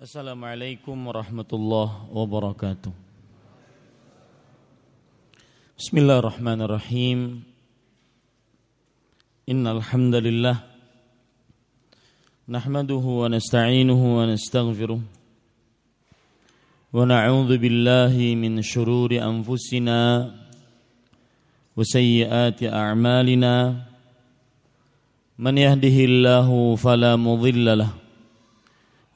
Assalamualaikum warahmatullahi wabarakatuh. Bismillahirrahmanirrahim. Innal hamdalillah nahmaduhu wa nasta'inuhu wa nastaghfiruh. Wa na'udzu billahi min shururi anfusina wa sayyiati a'malina. Man yahdihillahu fala mudilla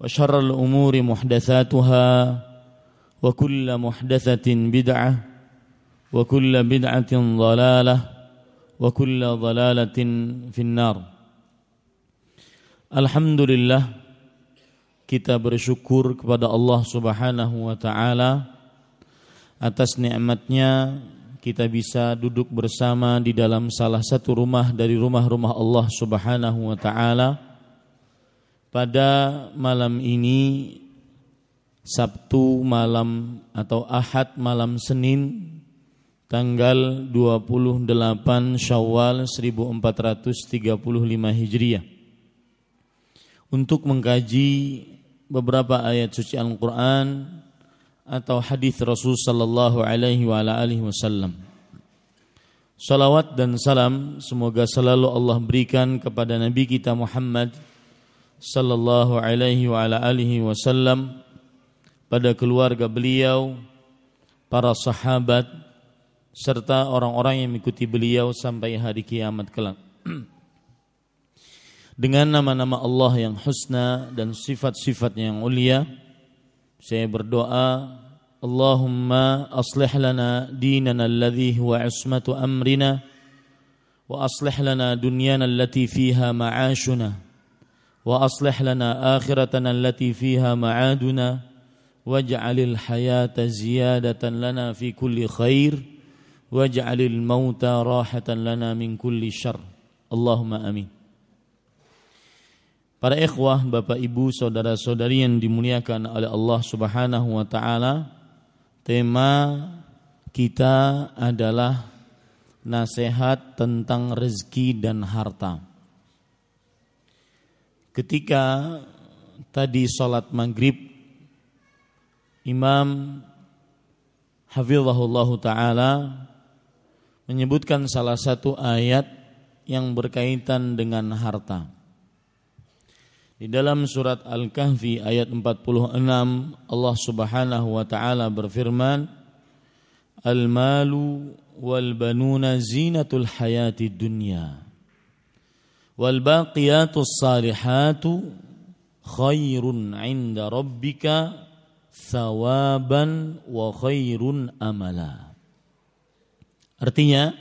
وشر الأمور محدثاتها وكل محدثة بدعة وكل بدعة ضلالة وكل ضلالة في النار Alhamdulillah kita bersyukur kepada Allah Subhanahu wa taala atas nikmatnya kita bisa duduk bersama di dalam salah satu rumah dari rumah-rumah Allah Subhanahu wa taala pada malam ini Sabtu malam atau Ahad malam Senin tanggal 28 Syawal 1435 Hijriah untuk mengkaji beberapa ayat suci Al-Qur'an atau hadis Rasul sallallahu alaihi wa alihi wasallam. Salawat dan salam semoga selalu Allah berikan kepada Nabi kita Muhammad sallallahu alaihi wa ala alihi wasallam pada keluarga beliau, para sahabat serta orang-orang yang mengikuti beliau sampai hari kiamat kelak. Dengan nama-nama Allah yang husna dan sifat-sifatnya yang mulia, saya berdoa, Allahumma aslih lana dinana alladhi huwa ismatu amrina wa aslih lana dunyana allati fiha ma'ashuna واصلح لنا اخرتنا التي فيها معادنا واجعل الحياه زياده لنا في كل خير واجعل الموت راحه لنا من كل شر اللهم امين Para ikhwah, Bapak Ibu, saudara-saudari yang dimuliakan oleh Allah Subhanahu wa taala, tema kita adalah nasihat tentang rezeki dan harta. Ketika tadi sholat maghrib Imam Hafizahullah Ta'ala menyebutkan salah satu ayat yang berkaitan dengan harta. Di dalam surat Al-Kahfi ayat 46 Allah Subhanahu wa taala berfirman Al-malu wal banuna zinatul hayati dunya wal baqiyatus salihatu khairun 'inda rabbika thawaban wa. Artinya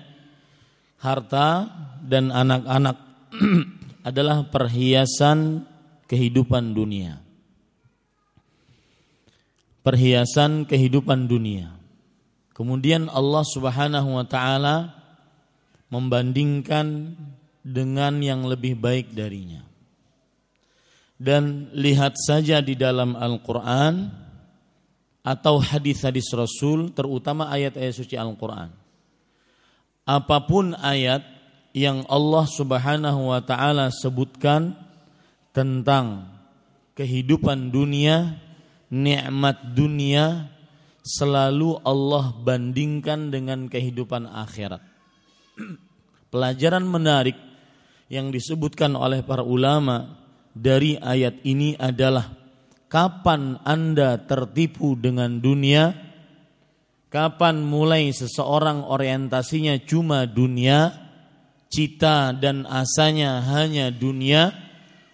harta dan anak-anak adalah perhiasan kehidupan dunia. Perhiasan kehidupan dunia. Kemudian Allah Subhanahu wa taala membandingkan dengan yang lebih baik darinya. Dan lihat saja di dalam Al-Quran atau hadis-hadis Rasul terutama ayat-ayat suci Al-Qur'an. Apa pun ayat yang Allah Subhanahu wa taala sebutkan tentang kehidupan dunia, nikmat dunia selalu Allah bandingkan dengan kehidupan akhirat. Pelajaran menarik yang disebutkan oleh para ulama dari ayat ini adalah kapan Anda tertipu dengan dunia, kapan mulai seseorang orientasinya cuma dunia, cita dan asanya hanya dunia,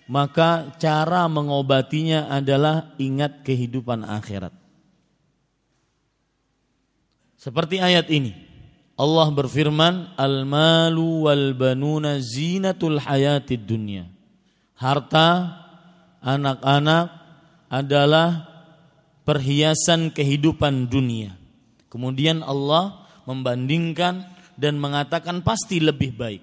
maka cara mengobatinya adalah ingat kehidupan akhirat. Seperti ayat ini. Allah berfirman, "Al-malu wal banuna zinatul hayatid dunya." Harta, anak-anak adalah perhiasan kehidupan dunia. Kemudian Allah membandingkan dan mengatakan pasti lebih baik.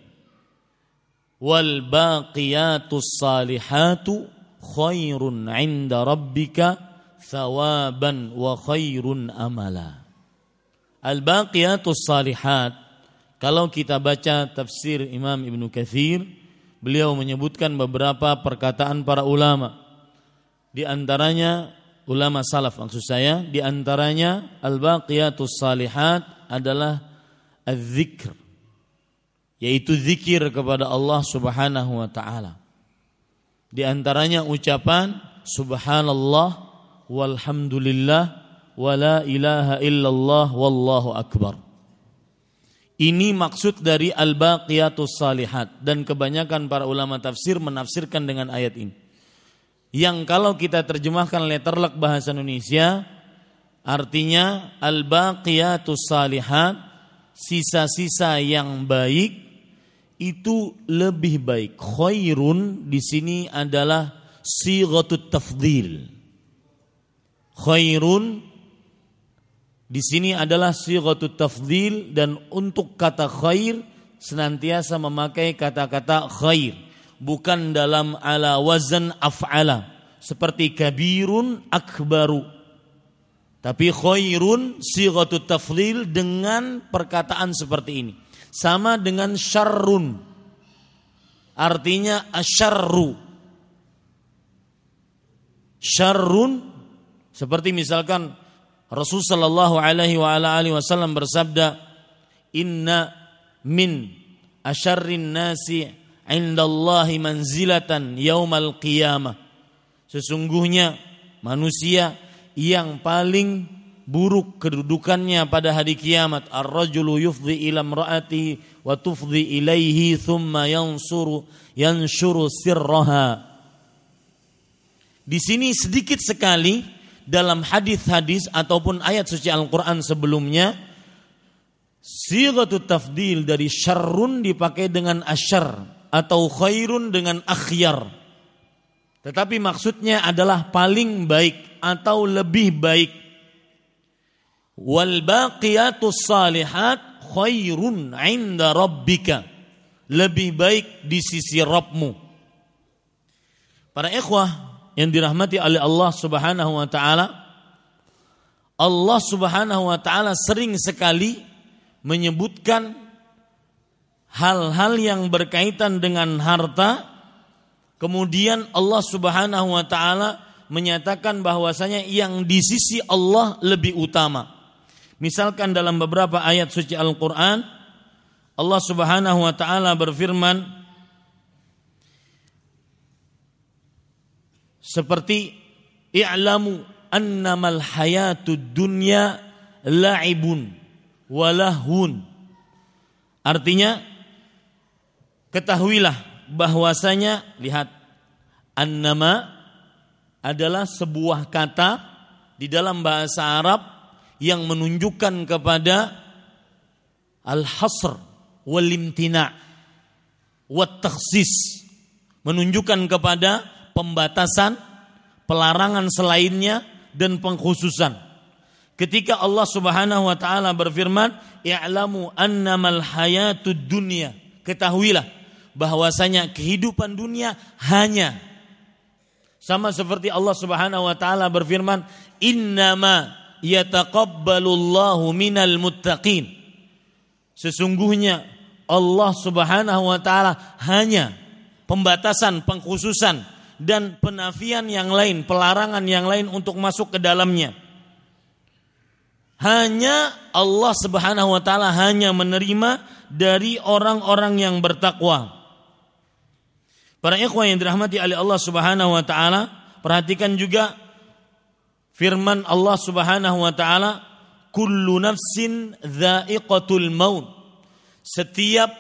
Wal baqiyatus salihatu khairun 'inda rabbika thawaban wa khairun amala. Al-Baqiyatus Salihat. Kalau kita baca tafsir Imam Ibnu Katsir beliau menyebutkan beberapa perkataan para ulama. Di antaranya ulama salaf maksud saya di antaranya Al-Baqiyatus Salihat adalah az-zikr yaitu zikir kepada Allah Subhanahu wa taala. Di antaranya ucapan subhanallah walhamdulillah wala ilaha illallah wallahu akbar. Ini maksud dari al-baqiyatus salihat dan kebanyakan para ulama tafsir menafsirkan dengan ayat ini. Yang kalau kita terjemahkan letterlek bahasa Indonesia artinya al-baqiyatus salihat sisa-sisa yang baik itu lebih baik. Khairun di sini adalah sighatut tafdil. Khairun di sini adalah sighatut tafdil dan untuk kata khair senantiasa memakai kata-kata khair. Bukan dalam ala wazan af'ala. Seperti kabirun akbaru. Tapi khairun sighatut tafdil dengan perkataan seperti ini. Sama dengan syarrun. Artinya asyarru. Syarrun seperti misalkan Rasul sallallahu alaihi wa ala alihi wasallam bersabda, "Inna min asyarrin nasi indallahi manzilatan yaumal qiyamah." Sesungguhnya manusia yang paling buruk kedudukannya pada hari kiamat ar-rajulu yufdi ila imraati wa tufdi ilaihi thumma yansuru yanshuru sirraha di sini sedikit sekali dalam hadis-hadis ataupun ayat suci Al-Quran sebelumnya Sigatu tafdil dari syarrun dipakai dengan asyar atau khairun dengan akhyar. Tetapi maksudnya adalah paling baik atau lebih baik. Wal salihat khairun inda rabbika. Lebih baik di sisi Rabbmu. Para ikhwah yang dirahmati oleh Allah Subhanahu wa taala Allah Subhanahu wa taala sering sekali menyebutkan hal-hal yang berkaitan dengan harta. Kemudian Allah Subhanahu wa taala menyatakan bahwasanya yang di sisi Allah lebih utama. Misalkan dalam beberapa ayat suci Al-Qur'an Allah Subhanahu wa taala berfirman seperti i'lamu annamal hayatud dunya la'ibun walahun artinya ketahuilah bahwasanya lihat annama adalah sebuah kata di dalam bahasa Arab yang menunjukkan kepada al-hasr wal imtina wat takhsis menunjukkan kepada pembatasan, pelarangan selainnya dan pengkhususan. Ketika Allah Subhanahu wa taala berfirman, "I'lamu annamal hayatud dunya." Ketahuilah bahwasanya kehidupan dunia hanya sama seperti Allah Subhanahu wa taala berfirman, "Innama yataqabbalullahu minal muttaqin. Sesungguhnya Allah Subhanahu wa taala hanya pembatasan, pengkhususan dan penafian yang lain, pelarangan yang lain untuk masuk ke dalamnya. Hanya Allah Subhanahu wa taala hanya menerima dari orang-orang yang bertakwa. Para ikhwan yang dirahmati oleh Allah Subhanahu wa taala, perhatikan juga firman Allah Subhanahu wa taala, "Kullu nafsin dha'iqatul maut." Setiap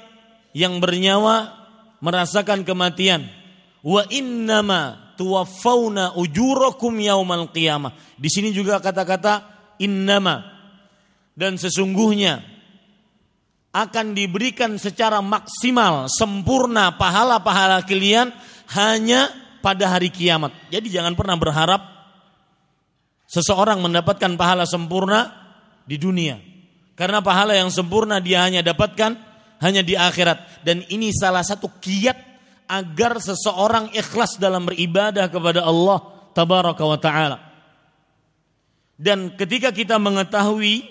yang bernyawa merasakan kematian. Wa innama tuwaffawna ujurakum yaumal qiyamah. Di sini juga kata-kata innama dan sesungguhnya akan diberikan secara maksimal, sempurna pahala-pahala kalian hanya pada hari kiamat. Jadi jangan pernah berharap seseorang mendapatkan pahala sempurna di dunia. Karena pahala yang sempurna dia hanya dapatkan hanya di akhirat. Dan ini salah satu kiat agar seseorang ikhlas dalam beribadah kepada Allah tabaraka wa ta'ala. Dan ketika kita mengetahui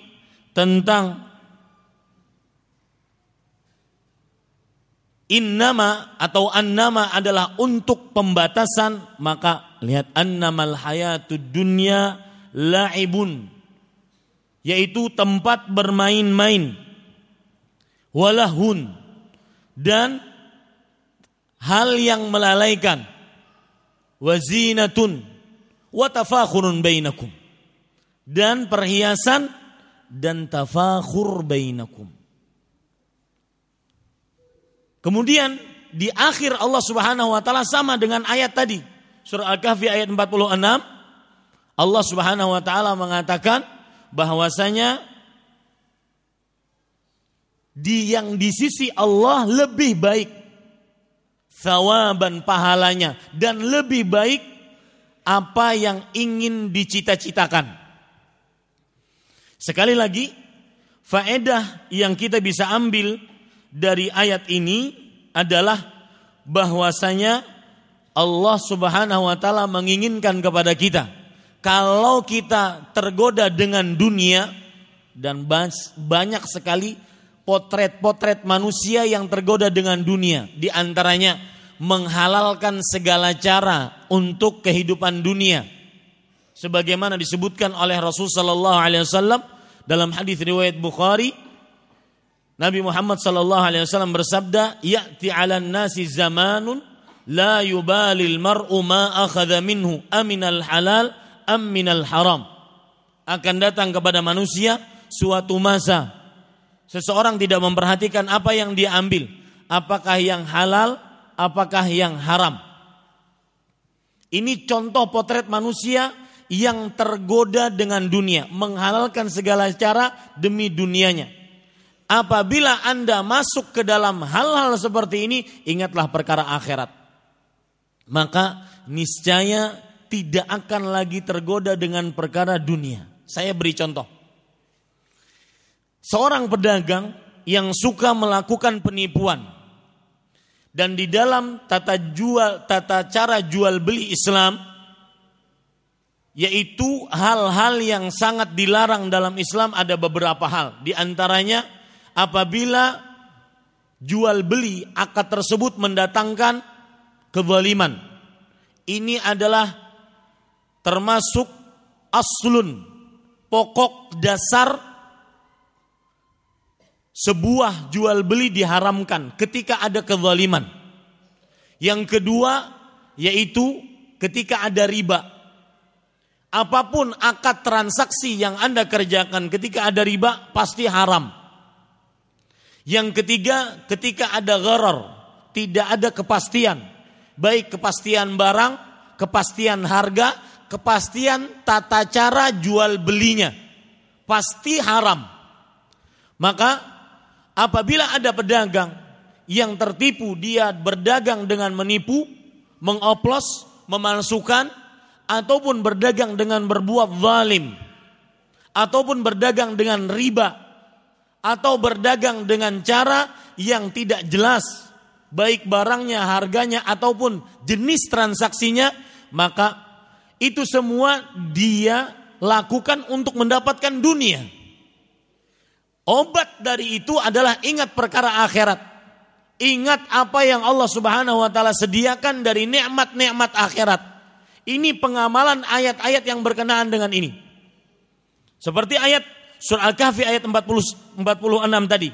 tentang innama atau annama adalah untuk pembatasan maka lihat annamal hayatud dunya laibun yaitu tempat bermain-main walahun dan hal yang melalaikan. Wazinatun wa tafakhurun bainakum. Dan perhiasan dan tafakhur bainakum. Kemudian di akhir Allah Subhanahu wa taala sama dengan ayat tadi. Surah Al-Kahfi ayat 46 Allah Subhanahu wa taala mengatakan bahwasanya di yang di sisi Allah lebih baik thawaban pahalanya dan lebih baik apa yang ingin dicita-citakan. Sekali lagi, faedah yang kita bisa ambil dari ayat ini adalah bahwasanya Allah Subhanahu wa taala menginginkan kepada kita kalau kita tergoda dengan dunia dan banyak sekali potret-potret manusia yang tergoda dengan dunia di antaranya menghalalkan segala cara untuk kehidupan dunia sebagaimana disebutkan oleh Rasul sallallahu alaihi wasallam dalam hadis riwayat Bukhari Nabi Muhammad sallallahu alaihi wasallam bersabda, "Ya'ti 'alan nasi zamanun la yubalil mar'u ma akhadha minhu aminal halal am minal haram." Akan datang kepada manusia suatu masa seseorang tidak memperhatikan apa yang dia ambil, apakah yang halal, apakah yang haram. Ini contoh potret manusia yang tergoda dengan dunia, menghalalkan segala cara demi dunianya Apabila Anda masuk ke dalam hal-hal seperti ini, ingatlah perkara akhirat. Maka niscaya tidak akan lagi tergoda dengan perkara dunia. Saya beri contoh. Seorang pedagang yang suka melakukan penipuan dan di dalam tata jual tata cara jual beli Islam yaitu hal-hal yang sangat dilarang dalam Islam ada beberapa hal di antaranya apabila jual beli akad tersebut mendatangkan kezaliman. Ini adalah termasuk aslun, pokok dasar sebuah jual beli diharamkan ketika ada kezaliman. Yang kedua yaitu ketika ada riba. Apa pun akad transaksi yang Anda kerjakan ketika ada riba pasti haram. Yang ketiga, ketika ada gharar, tidak ada kepastian. Baik kepastian barang, kepastian harga, kepastian tata cara jual belinya. Pasti haram. Maka apabila ada pedagang yang tertipu, dia berdagang dengan menipu, mengoplos, memalsukan, ataupun berdagang dengan berbuat zalim, ataupun berdagang dengan riba, atau berdagang dengan cara yang tidak jelas baik barangnya, harganya ataupun jenis transaksinya, maka itu semua dia lakukan untuk mendapatkan dunia. Obat dari itu adalah ingat perkara akhirat. Ingat apa yang Allah Subhanahu wa taala sediakan dari nikmat-nikmat akhirat. Ini pengamalan ayat-ayat yang berkenaan dengan ini. Seperti ayat surah Al-Kahfi ayat 40 46 tadi.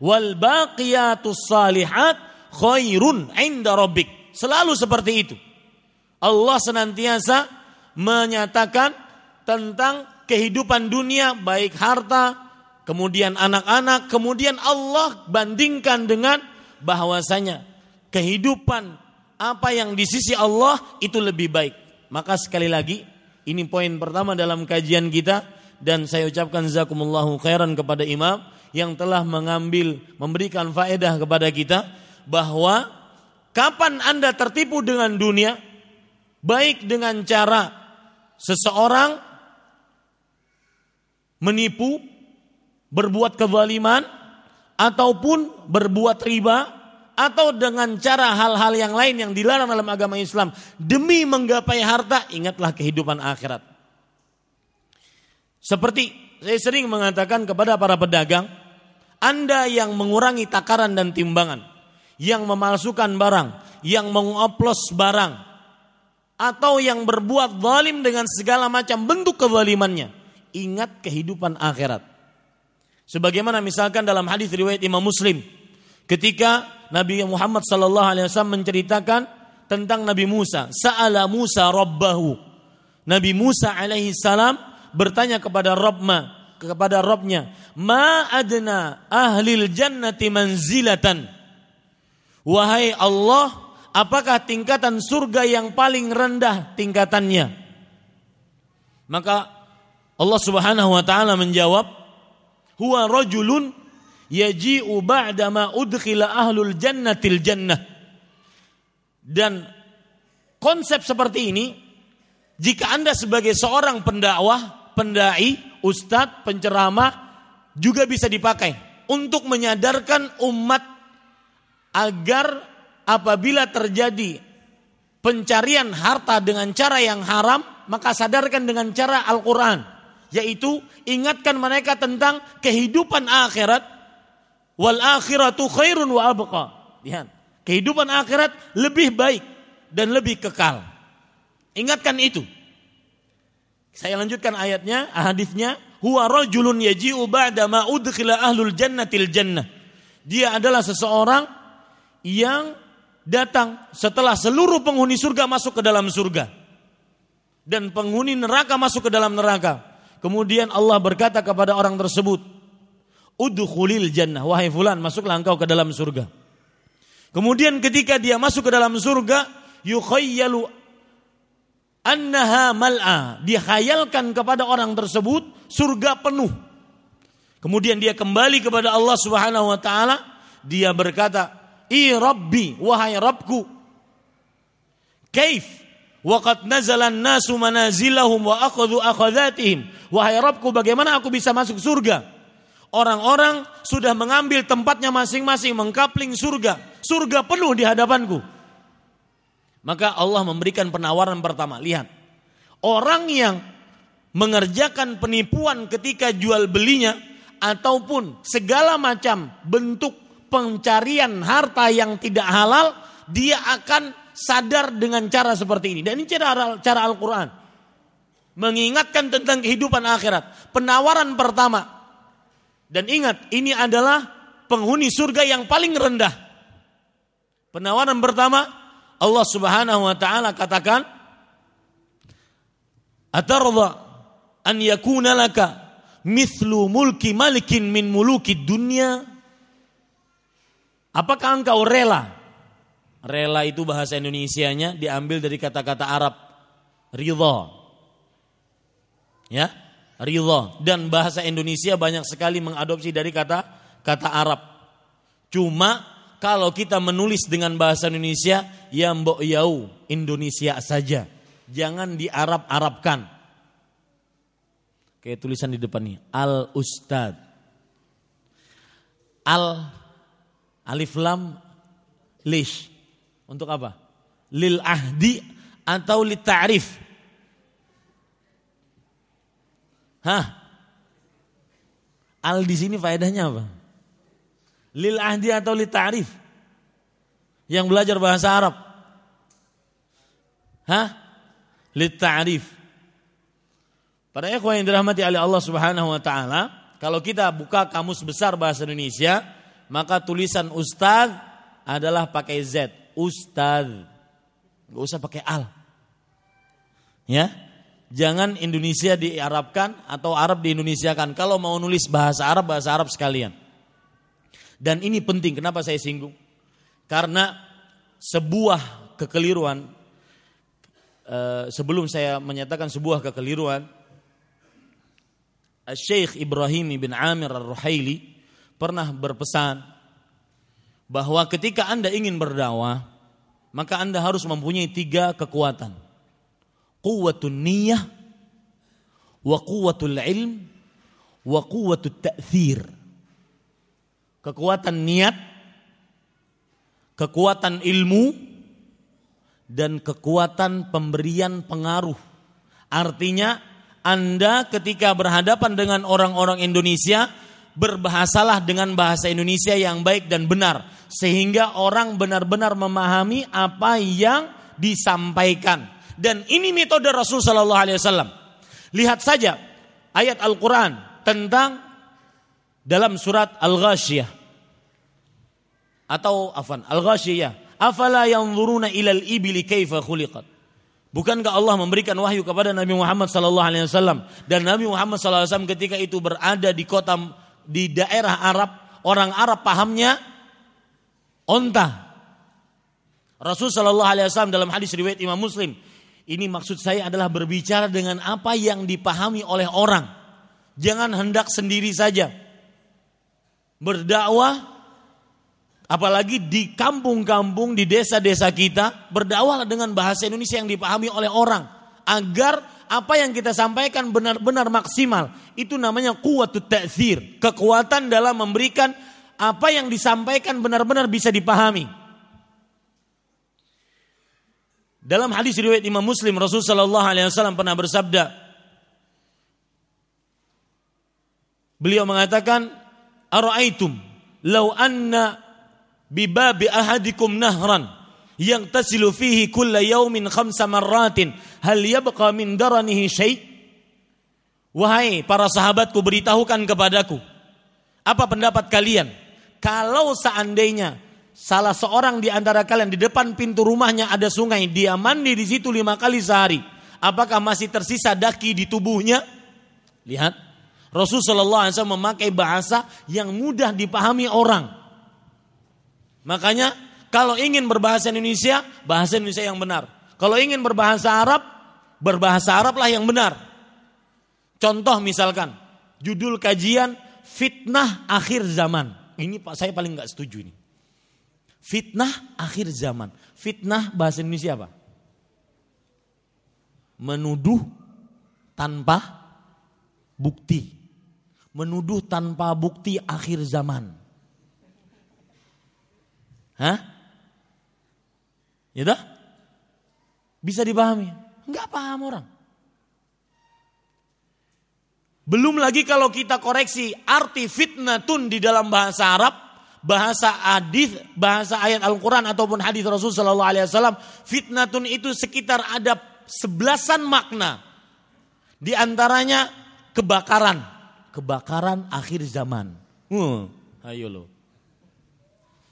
Wal baqiyatus salihat khairun inda rabbik. Selalu seperti itu. Allah senantiasa menyatakan tentang kehidupan dunia baik harta, kemudian anak-anak, kemudian Allah bandingkan dengan bahwasanya kehidupan apa yang di sisi Allah itu lebih baik. Maka sekali lagi ini poin pertama dalam kajian kita dan saya ucapkan zakumullahu khairan kepada imam yang telah mengambil memberikan faedah kepada kita bahwa kapan Anda tertipu dengan dunia baik dengan cara seseorang menipu, berbuat kezaliman ataupun berbuat riba atau dengan cara hal-hal yang lain yang dilarang dalam agama Islam demi menggapai harta ingatlah kehidupan akhirat. Seperti saya sering mengatakan kepada para pedagang, Anda yang mengurangi takaran dan timbangan, yang memalsukan barang, yang mengoplos barang, atau yang berbuat zalim dengan segala macam bentuk kezalimannya, ingat kehidupan akhirat. Sebagaimana misalkan dalam hadis riwayat Imam Muslim, ketika Nabi Muhammad sallallahu alaihi wasallam menceritakan tentang Nabi Musa, sa'ala Musa rabbahu. Nabi Musa alaihi salam bertanya kepada Rabbma, kepada Rabbnya, "Ma adna ahlil jannati manzilatan?" Wahai Allah, apakah tingkatan surga yang paling rendah tingkatannya? Maka Allah Subhanahu wa taala menjawab, "Huwa rajulun yaji'u ba'da ma udkhila ahlul jannatil jannah." Dan konsep seperti ini jika Anda sebagai seorang pendakwah, pendai, ustadz, penceramah juga bisa dipakai untuk menyadarkan umat agar apabila terjadi pencarian harta dengan cara yang haram, maka sadarkan dengan cara Al-Quran. Yaitu ingatkan mereka tentang kehidupan akhirat. Wal akhiratu khairun wa abqa. Lihat, kehidupan akhirat lebih baik dan lebih kekal. Ingatkan itu. Saya lanjutkan ayatnya, hadisnya. Huwa rajulun yaji'u ba'da ma udkhila ahlul jannatil jannah. Dia adalah seseorang yang datang setelah seluruh penghuni surga masuk ke dalam surga dan penghuni neraka masuk ke dalam neraka. Kemudian Allah berkata kepada orang tersebut, "Udkhulil jannah, wahai fulan, masuklah engkau ke dalam surga." Kemudian ketika dia masuk ke dalam surga, yukhayyalu annaha mal'a. Dihayalkan kepada orang tersebut surga penuh. Kemudian dia kembali kepada Allah Subhanahu wa taala, dia berkata, I Rabbi, wahai Rabbku. Kaif? Waqad nazalan nasu manazilahum wa akhadhu akhadhatihim. Wahai Rabbku, bagaimana aku bisa masuk surga? Orang-orang sudah mengambil tempatnya masing-masing mengkapling surga. Surga penuh di hadapanku. Maka Allah memberikan penawaran pertama. Lihat. Orang yang mengerjakan penipuan ketika jual belinya ataupun segala macam bentuk pencarian harta yang tidak halal, dia akan sadar dengan cara seperti ini. Dan ini cara cara Al-Qur'an. Mengingatkan tentang kehidupan akhirat. Penawaran pertama. Dan ingat, ini adalah penghuni surga yang paling rendah. Penawaran pertama, Allah Subhanahu wa taala katakan, "Atarda an yakuna laka mithlu mulki malikin min muluki dunya?" Apakah engkau rela? Rela itu bahasa Indonesianya diambil dari kata-kata Arab ridho. Ya, ridho dan bahasa Indonesia banyak sekali mengadopsi dari kata kata Arab. Cuma kalau kita menulis dengan bahasa Indonesia ya mbok yau Indonesia saja. Jangan di Arab-Arabkan. Kayak tulisan di depan nih, Al Ustad. Al Alif lam lish. Untuk apa? Lil ahdi atau li ta'rif. Hah? Al di sini faedahnya apa? Lil ahdi atau li ta'rif? Yang belajar bahasa Arab. Hah? Li ta'rif. Para ikhwan yang dirahmati oleh Allah Subhanahu wa taala, kalau kita buka kamus besar bahasa Indonesia, maka tulisan ustaz adalah pakai Z, ustaz. Gak usah pakai al. Ya, jangan Indonesia diarabkan atau Arab di Indonesia kan. Kalau mau nulis bahasa Arab, bahasa Arab sekalian. Dan ini penting, kenapa saya singgung? Karena sebuah kekeliruan, eh, sebelum saya menyatakan sebuah kekeliruan, Syekh Ibrahim bin Amir Ar-Ruhaili pernah berpesan bahwa ketika Anda ingin berdakwah, maka Anda harus mempunyai tiga kekuatan. Quwwatun niyah, wa quwwatul ilm, wa quwwatut ta'thir kekuatan niat, kekuatan ilmu, dan kekuatan pemberian pengaruh. Artinya, Anda ketika berhadapan dengan orang-orang Indonesia, berbahasalah dengan bahasa Indonesia yang baik dan benar, sehingga orang benar-benar memahami apa yang disampaikan. Dan ini metode Rasul Sallallahu Alaihi Wasallam. Lihat saja ayat Al-Quran tentang dalam surat Al-Ghasyiyah atau afan Al-Ghasyiyah afala yanzuruna ilal ibili kaifa khuliqat Bukankah Allah memberikan wahyu kepada Nabi Muhammad wasallam dan Nabi Muhammad wasallam ketika itu berada di kota di daerah Arab, orang Arab pahamnya onta. Rasul sallallahu alaihi wasallam dalam hadis riwayat Imam Muslim, ini maksud saya adalah berbicara dengan apa yang dipahami oleh orang. Jangan hendak sendiri saja berdakwah apalagi di kampung-kampung di desa-desa kita berdakwah dengan bahasa Indonesia yang dipahami oleh orang agar apa yang kita sampaikan benar-benar maksimal. Itu namanya kuatut ta'thir. Kekuatan dalam memberikan apa yang disampaikan benar-benar bisa dipahami. Dalam hadis riwayat Imam Muslim Rasul sallallahu alaihi wasallam pernah bersabda Beliau mengatakan Ara'aitum law anna bibabi ahadikum nahran yang tasilu fihi kulla yaumin khamsa marratin. Hal yabqa min daranihi syai' Wahai para sahabatku beritahukan kepadaku. Apa pendapat kalian? Kalau seandainya salah seorang di antara kalian di depan pintu rumahnya ada sungai dia mandi di situ lima kali sehari apakah masih tersisa daki di tubuhnya? Lihat Rasul Shallallahu Alaihi Wasallam memakai bahasa yang mudah dipahami orang. Makanya kalau ingin berbahasa Indonesia, bahasa Indonesia yang benar. Kalau ingin berbahasa Arab, berbahasa Arab lah yang benar. Contoh misalkan, judul kajian fitnah akhir zaman. Ini pak saya paling nggak setuju ini. Fitnah akhir zaman. Fitnah bahasa Indonesia apa? Menuduh tanpa bukti menuduh tanpa bukti akhir zaman. Hah? Ya dah? Bisa dipahami? Enggak paham orang. Belum lagi kalau kita koreksi arti fitnatun di dalam bahasa Arab, bahasa hadis, bahasa ayat Al-Quran ataupun hadis Rasul Sallallahu Alaihi Wasallam, fitnatun itu sekitar ada sebelasan makna. Di antaranya kebakaran, kebakaran akhir zaman. Uh, ayo lo.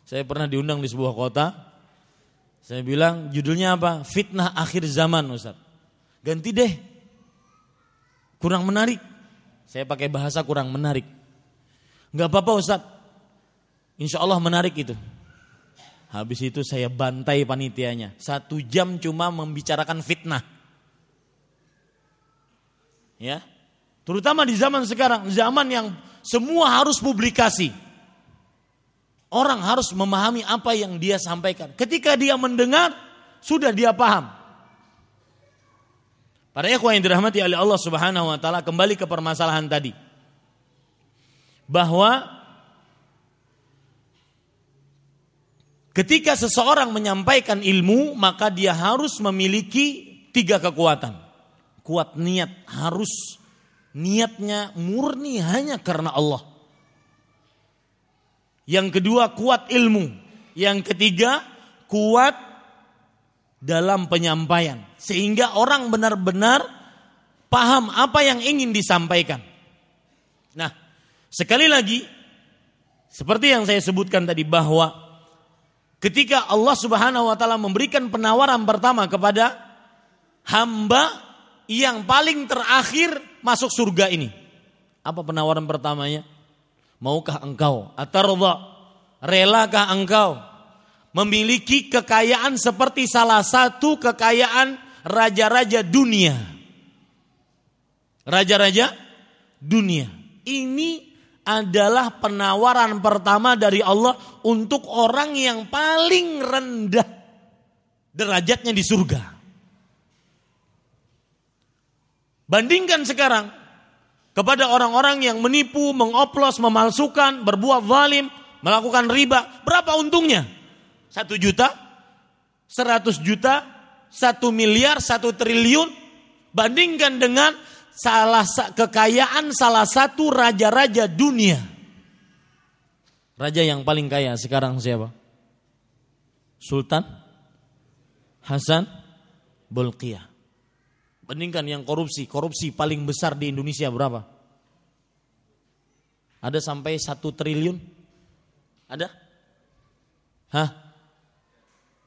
Saya pernah diundang di sebuah kota. Saya bilang judulnya apa? Fitnah akhir zaman Ustaz. Ganti deh. Kurang menarik. Saya pakai bahasa kurang menarik. Enggak apa-apa Ustaz. Insya Allah menarik itu. Habis itu saya bantai panitianya. Satu jam cuma membicarakan fitnah. Ya, Terutama di zaman sekarang, zaman yang semua harus publikasi. Orang harus memahami apa yang dia sampaikan. Ketika dia mendengar, sudah dia paham. Para ikhwan yang dirahmati oleh Allah Subhanahu wa taala kembali ke permasalahan tadi. Bahwa ketika seseorang menyampaikan ilmu, maka dia harus memiliki tiga kekuatan. Kuat niat harus Niatnya murni hanya karena Allah. Yang kedua kuat ilmu. Yang ketiga kuat dalam penyampaian. Sehingga orang benar-benar paham apa yang ingin disampaikan. Nah, sekali lagi seperti yang saya sebutkan tadi bahwa ketika Allah Subhanahu wa taala memberikan penawaran pertama kepada hamba yang paling terakhir masuk surga ini. Apa penawaran pertamanya? Maukah engkau atarudha relakah engkau memiliki kekayaan seperti salah satu kekayaan raja-raja dunia? Raja-raja dunia. Ini adalah penawaran pertama dari Allah untuk orang yang paling rendah derajatnya di surga. Bandingkan sekarang kepada orang-orang yang menipu, mengoplos, memalsukan, berbuat zalim, melakukan riba, berapa untungnya? Satu juta, seratus juta, satu miliar, satu triliun. Bandingkan dengan salah kekayaan salah satu raja-raja dunia. Raja yang paling kaya sekarang siapa? Sultan Hasan Bolkiah. Bandingkan yang korupsi, korupsi paling besar di Indonesia berapa? Ada sampai satu triliun? Ada? Hah?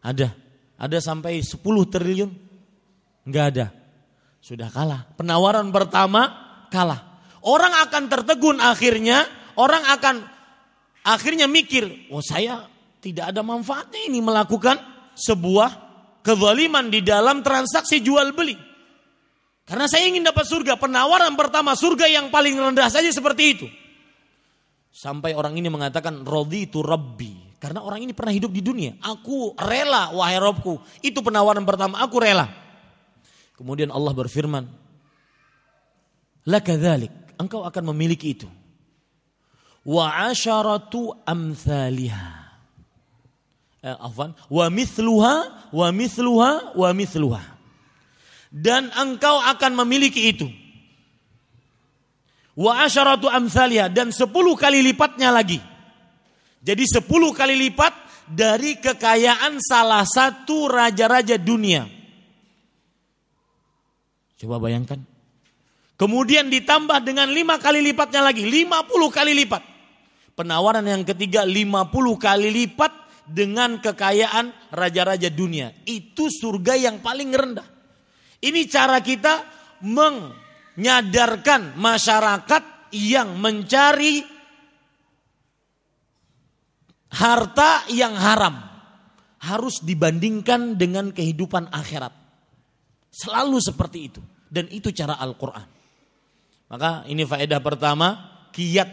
Ada. Ada sampai sepuluh triliun? Enggak ada sudah kalah. Penawaran pertama kalah. Orang akan tertegun akhirnya, orang akan akhirnya mikir, oh saya tidak ada manfaatnya ini melakukan sebuah kezaliman di dalam transaksi jual beli. Karena saya ingin dapat surga, penawaran pertama surga yang paling rendah saja seperti itu. Sampai orang ini mengatakan rodi itu rabbi. Karena orang ini pernah hidup di dunia. Aku rela wahai Robku. Itu penawaran pertama, aku rela. Kemudian Allah berfirman, "Lakadzalik, engkau akan memiliki itu." Wa asyaratu amthaliha. Eh, afwan, wa mithluha wa mithluha wa mithluha. Dan engkau akan memiliki itu. Wa asyaratu amthaliha dan sepuluh kali lipatnya lagi. Jadi sepuluh kali lipat dari kekayaan salah satu raja-raja dunia. Coba bayangkan. Kemudian ditambah dengan lima kali lipatnya lagi, lima puluh kali lipat. Penawaran yang ketiga lima puluh kali lipat dengan kekayaan raja-raja dunia. Itu surga yang paling rendah. Ini cara kita menyadarkan masyarakat yang mencari harta yang haram harus dibandingkan dengan kehidupan akhirat. Selalu seperti itu. Dan itu cara Al-Quran. Maka ini faedah pertama, kiat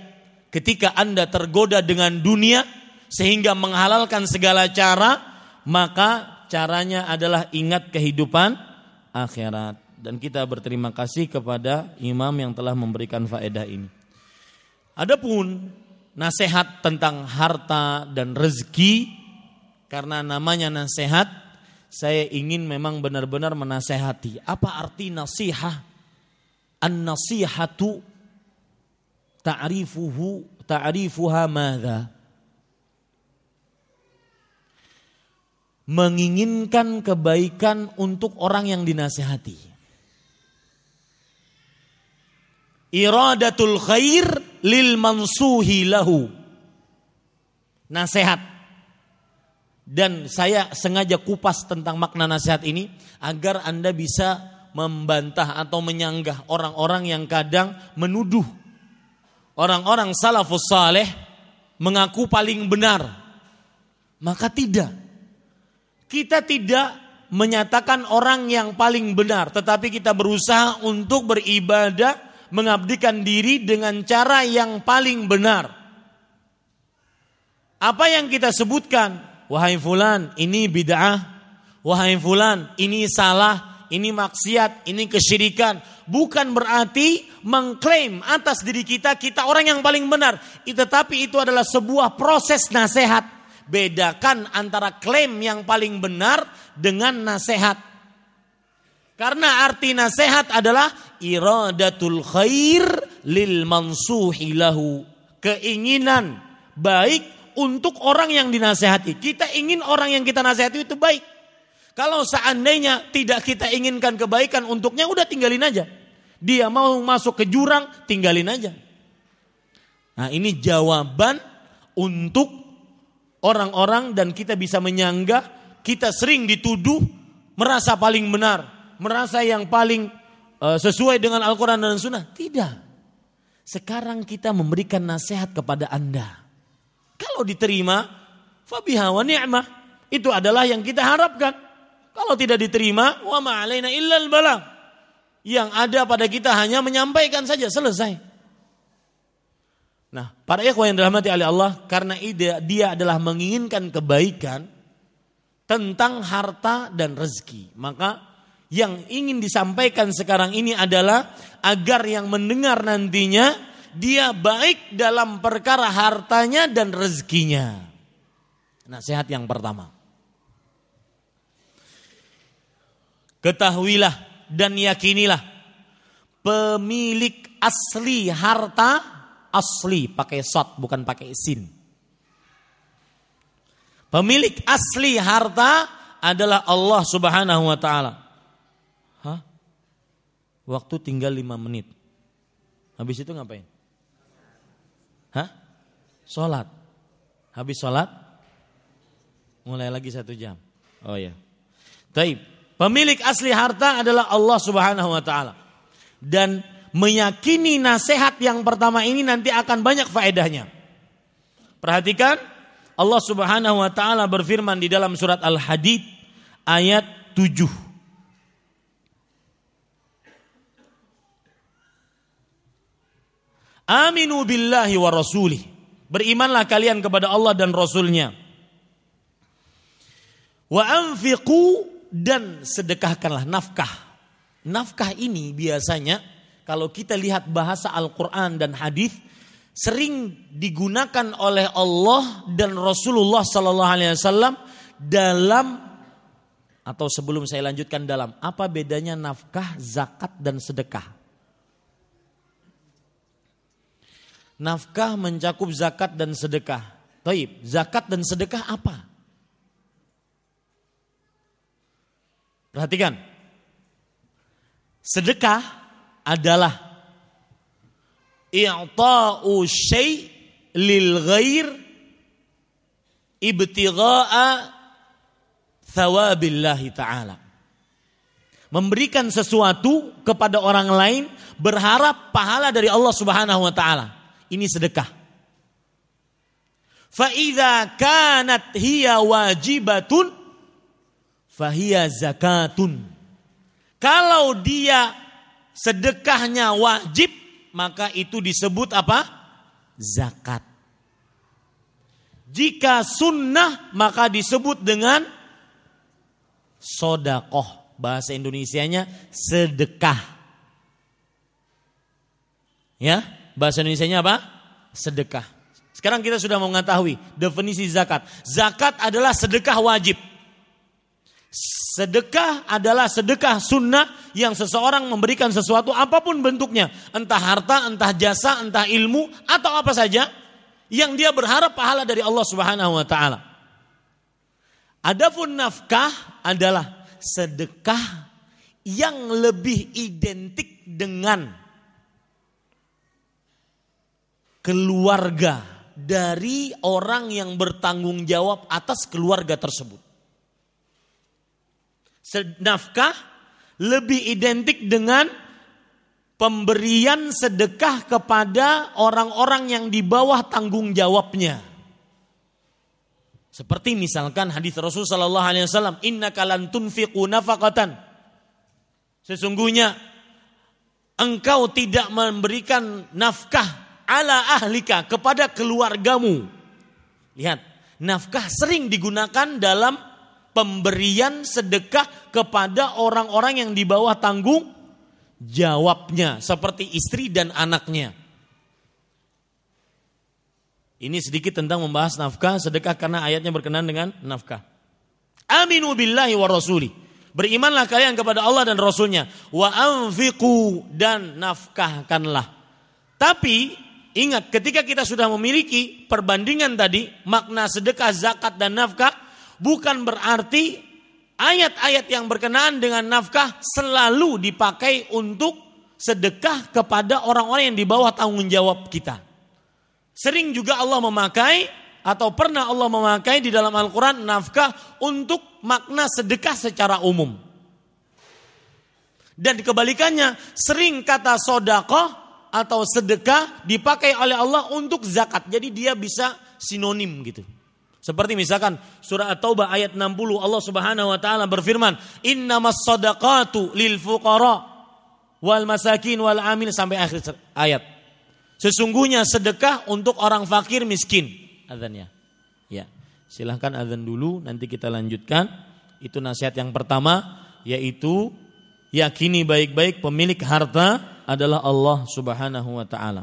ketika Anda tergoda dengan dunia sehingga menghalalkan segala cara, maka caranya adalah ingat kehidupan akhirat. Dan kita berterima kasih kepada imam yang telah memberikan faedah ini. Adapun nasihat tentang harta dan rezeki karena namanya nasihat saya ingin memang benar-benar menasehati. Apa arti nasihat? An-nasihatu ta'rifuhu ta'rifuha madza? Menginginkan kebaikan untuk orang yang dinasehati. Iradatul khair lil mansuhi lahu. Nasihat dan saya sengaja kupas tentang makna nasihat ini agar Anda bisa membantah atau menyanggah orang-orang yang kadang menuduh orang-orang salafus saleh mengaku paling benar. Maka tidak. Kita tidak menyatakan orang yang paling benar, tetapi kita berusaha untuk beribadah, mengabdikan diri dengan cara yang paling benar. Apa yang kita sebutkan wahai fulan ini bid'ah, wahai fulan ini salah, ini maksiat, ini kesyirikan. Bukan berarti mengklaim atas diri kita kita orang yang paling benar. Tetapi itu adalah sebuah proses nasihat. Bedakan antara klaim yang paling benar dengan nasihat. Karena arti nasihat adalah iradatul khair lil mansuhi lahu. Keinginan baik untuk orang yang dinasehati. Kita ingin orang yang kita nasihati itu baik. Kalau seandainya tidak kita inginkan kebaikan untuknya, udah tinggalin aja. Dia mau masuk ke jurang, tinggalin aja. Nah ini jawaban untuk orang-orang dan kita bisa menyangga kita sering dituduh merasa paling benar, merasa yang paling uh, sesuai dengan Al-Quran dan Sunnah. Tidak. Sekarang kita memberikan nasihat kepada Anda. Kalau diterima, fabiha wa ni'mah. Itu adalah yang kita harapkan. Kalau tidak diterima, wa ma'alaina illal balang. Yang ada pada kita hanya menyampaikan saja, selesai. Nah, para ikhwan yang dirahmati oleh Allah, karena ide dia adalah menginginkan kebaikan tentang harta dan rezeki. Maka yang ingin disampaikan sekarang ini adalah agar yang mendengar nantinya dia baik dalam perkara hartanya dan rezekinya. Nasihat yang pertama. Ketahuilah dan yakinilah pemilik asli harta asli pakai sot bukan pakai sin. Pemilik asli harta adalah Allah Subhanahu wa taala. Hah? Waktu tinggal lima menit. Habis itu ngapain? Hah? Sholat. Habis sholat? Mulai lagi satu jam. Oh ya. Taib. Pemilik asli harta adalah Allah Subhanahu wa taala. Dan meyakini nasihat yang pertama ini nanti akan banyak faedahnya. Perhatikan Allah Subhanahu wa taala berfirman di dalam surat Al-Hadid ayat 7. Aminu billahi wa rasulih. Berimanlah kalian kepada Allah dan Rasulnya. Wa anfiqu dan sedekahkanlah nafkah. Nafkah ini biasanya kalau kita lihat bahasa Al-Quran dan hadis sering digunakan oleh Allah dan Rasulullah Sallallahu Alaihi Wasallam dalam atau sebelum saya lanjutkan dalam apa bedanya nafkah, zakat dan sedekah? Nafkah mencakup zakat dan sedekah. Taib, zakat dan sedekah apa? Perhatikan. Sedekah adalah i'ta'u syai' lil ghair ibtigha'a thawabillahi ta'ala. Memberikan sesuatu kepada orang lain berharap pahala dari Allah Subhanahu wa taala. Ini sedekah. Fa idza kanat hiya wajibatun fahiya zakatun. Kalau dia sedekahnya wajib, maka itu disebut apa? Zakat. Jika sunnah, maka disebut dengan sodakoh. Bahasa Indonesianya sedekah. Ya, bahasa Indonesianya apa? Sedekah. Sekarang kita sudah mengetahui definisi zakat. Zakat adalah sedekah wajib. Sedekah adalah sedekah sunnah yang seseorang memberikan sesuatu apa pun bentuknya. Entah harta, entah jasa, entah ilmu, atau apa saja. Yang dia berharap pahala dari Allah subhanahu wa ta'ala. Adapun nafkah adalah sedekah yang lebih identik dengan keluarga dari orang yang bertanggung jawab atas keluarga tersebut nafkah lebih identik dengan pemberian sedekah kepada orang-orang yang di bawah tanggung jawabnya. Seperti misalkan hadis Rasul sallallahu alaihi wasallam, "Inna kalan tunfiqu nafaqatan." Sesungguhnya engkau tidak memberikan nafkah ala ahlika kepada keluargamu. Lihat, nafkah sering digunakan dalam pemberian sedekah kepada orang-orang yang di bawah tanggung jawabnya seperti istri dan anaknya. Ini sedikit tentang membahas nafkah sedekah karena ayatnya berkenan dengan nafkah. Aminu billahi wa rasuli. Berimanlah kalian kepada Allah dan Rasulnya. Wa anfiqu dan nafkahkanlah. Tapi ingat ketika kita sudah memiliki perbandingan tadi makna sedekah, zakat dan nafkah bukan berarti ayat-ayat yang berkenaan dengan nafkah selalu dipakai untuk sedekah kepada orang-orang yang di bawah tanggung jawab kita. Sering juga Allah memakai atau pernah Allah memakai di dalam Al-Quran nafkah untuk makna sedekah secara umum. Dan kebalikannya sering kata sodakoh atau sedekah dipakai oleh Allah untuk zakat. Jadi dia bisa sinonim gitu. Seperti misalkan surah At-Taubah ayat 60 Allah Subhanahu wa taala berfirman, "Innamas sadaqatu lil fuqara wal masakin wal amin" sampai akhir ayat. Sesungguhnya sedekah untuk orang fakir miskin azannya. Ya. Silahkan azan dulu nanti kita lanjutkan. Itu nasihat yang pertama yaitu yakini baik-baik pemilik harta adalah Allah Subhanahu wa taala.